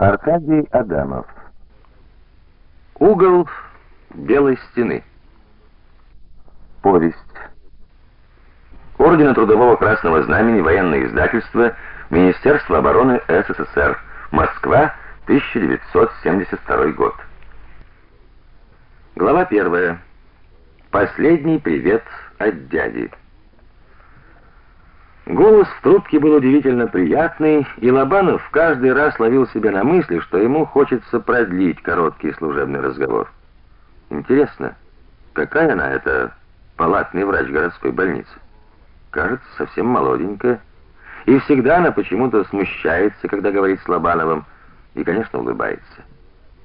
Аркадий Адамов. Угол белой стены. Повесть. Ордена Трудового Красного Знамени Военное издательство Министерство обороны СССР. Москва, 1972 год. Глава первая. Последний привет от дяди. Голос в трубке был удивительно приятный, и Лобанов каждый раз ловил себя на мысли, что ему хочется продлить короткий служебный разговор. Интересно, какая она эта палатный врач городской больницы? Кажется, совсем молоденькая. И всегда она почему-то смущается, когда говорит с Лобановым, и, конечно, улыбается.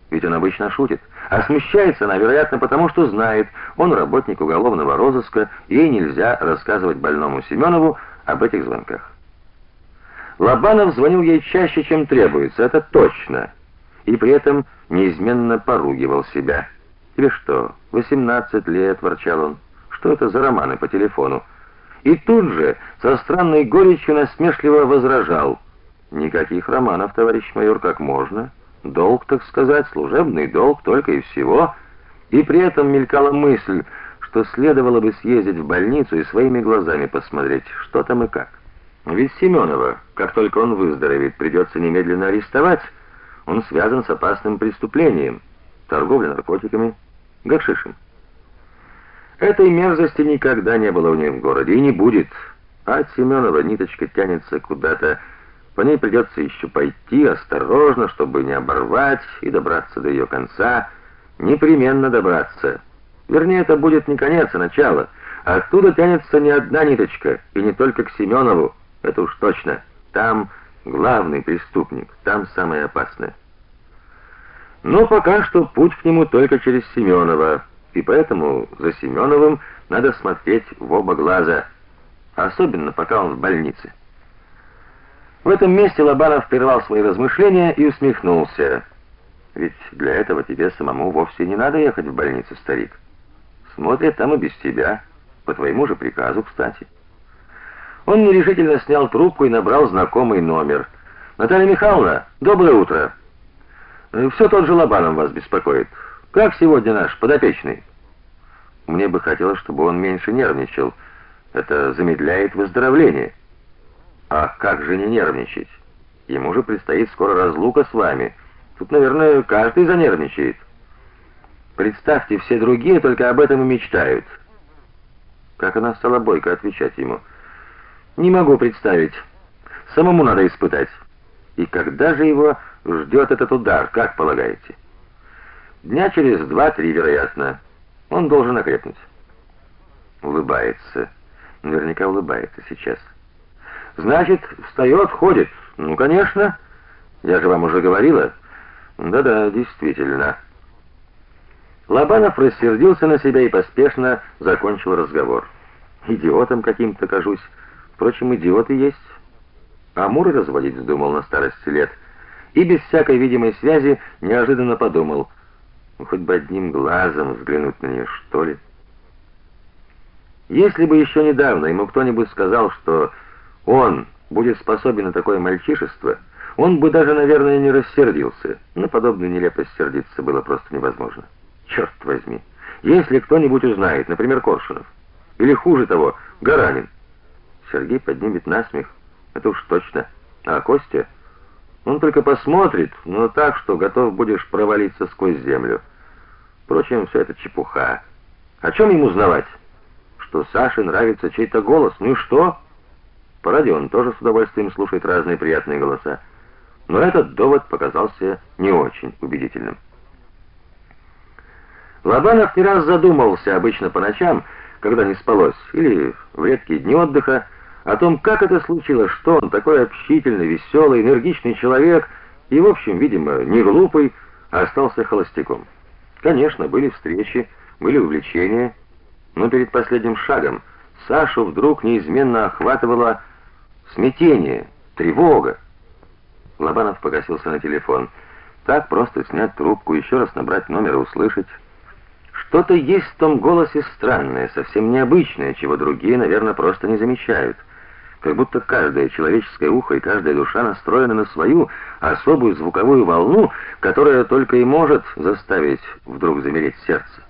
Ведь он обычно шутит, а смущается она, вероятно, потому что знает, он работник уголовного розыска, ей нельзя рассказывать больному Семенову об этих звонках. Лобанов звонил ей чаще, чем требуется, это точно. И при этом неизменно поругивал себя. "Тебе что, 18 лет", ворчал он. "Что это за романы по телефону?" И тут же со странной горечью насмешливо возражал: "Никаких романов, товарищ майор, как можно? Долг, так сказать, служебный долг только и всего". И при этом мелькала мысль: что следовало бы съездить в больницу и своими глазами посмотреть, что там и как. Ведь Семенова, как только он выздоровеет, придется немедленно арестовать. Он связан с опасным преступлением, торговлей наркотиками, гашишем. Этой мерзости никогда не было у них в городе и не будет. А от Семенова ниточка тянется куда-то. По ней придется еще пойти осторожно, чтобы не оборвать и добраться до ее конца, непременно добраться. Вернее, это будет не конец, а начало. Оттуда тянется не одна ниточка, и не только к Семенову, это уж точно. Там главный преступник, там самое опасное. Но пока что путь к нему только через Семенова, и поэтому за Семеновым надо смотреть в оба глаза, особенно пока он в больнице. В этом месте Лобанов прервал свои размышления и усмехнулся. Ведь для этого тебе самому вовсе не надо ехать в больницу, старик. Смотрят там и без тебя, по твоему же приказу, кстати. Он нерешительно снял трубку и набрал знакомый номер. Наталья Михайловна, доброе утро. Э, Все тот же Лобанов вас беспокоит. Как сегодня наш подопечный? Мне бы хотелось, чтобы он меньше нервничал. Это замедляет выздоровление. А как же не нервничать? Ему же предстоит скоро разлука с вами. Тут, наверное, каждый занервничает. Представьте, все другие только об этом и мечтают. Как она стала бойко отвечать ему. Не могу представить. Самому надо испытать. И когда же его ждет этот удар, как полагаете? Дня через два-три, вероятно. Он должен окрепнуть. Улыбается. Наверняка улыбается сейчас. Значит, встает, ходит. Ну, конечно. Я же вам уже говорила. Да-да, действительно. Лобанов рассердился на себя и поспешно закончил разговор. Идиотом каким-то кажусь. Впрочем, идиоты есть. Амур разводить вздумал на старости лет. И без всякой видимой связи неожиданно подумал: ну, хоть бы одним глазом взглянуть на нее, что ли. Если бы еще недавно ему кто-нибудь сказал, что он будет способен на такое мальчишество, он бы даже, наверное, не рассердился. На подобную нелепость сердиться было просто невозможно. Черт возьми. Если кто-нибудь узнает, например, Коршунов, или хуже того, Гаранин, Сергей поднимет насмех. Это уж точно. А Костя, он только посмотрит, но так, что готов будешь провалиться сквозь землю. Впрочем, все это чепуха. О чем ему узнавать? Что Саше нравится чей-то голос. Ну и что? По радио он тоже с удовольствием слушает разные приятные голоса. Но этот довод показался не очень убедительным. Лобанов не раз задумывался обычно по ночам, когда не спалось, или в редкие дни отдыха, о том, как это случилось, что он такой общительный, веселый, энергичный человек и, в общем, видимо, не глупый, а остался холостяком. Конечно, были встречи, были увлечения, но перед последним шагом Сашу вдруг неизменно охватывало смятение, тревога. Лобанов покосился на телефон. Так просто снять трубку, еще раз набрать номер и услышать что-то есть в том голосе странное, совсем необычное, чего другие, наверное, просто не замечают. как будто каждое человеческое ухо и каждая душа настроены на свою особую звуковую волну, которая только и может заставить вдруг замереть сердце.